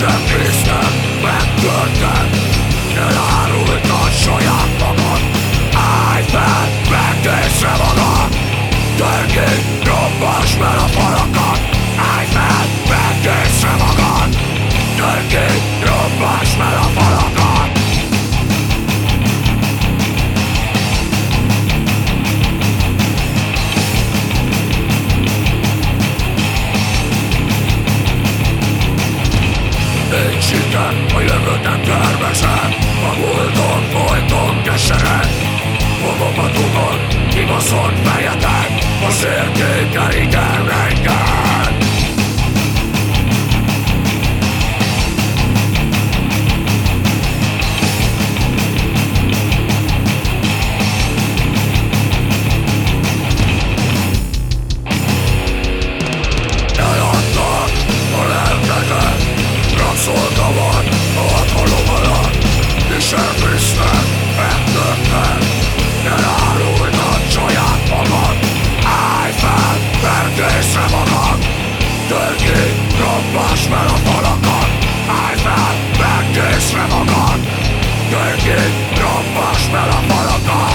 Semmi sem megtörtént. Elárult a saját Robbasd fel a falakat Állj fel, megkésve magad. Tőkig robbasd fel a falakat.